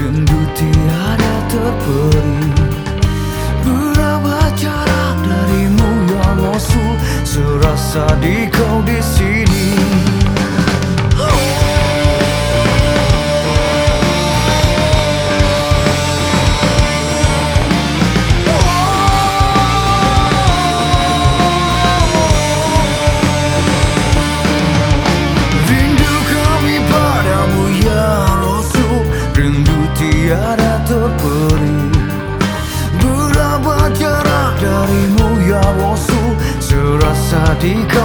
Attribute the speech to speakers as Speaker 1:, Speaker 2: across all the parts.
Speaker 1: Rindu tiada terperi. Berapa jarak darimu yang masuk Serasa di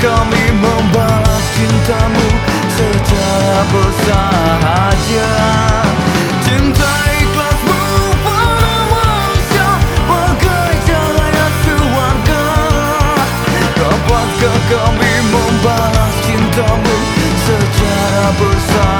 Speaker 1: kami membalas cintamu secara bersahaja. Cinta ikhlasmu padamu bagai cahaya keluarga. Dapatkah kami membalas cintamu secara bersahaja.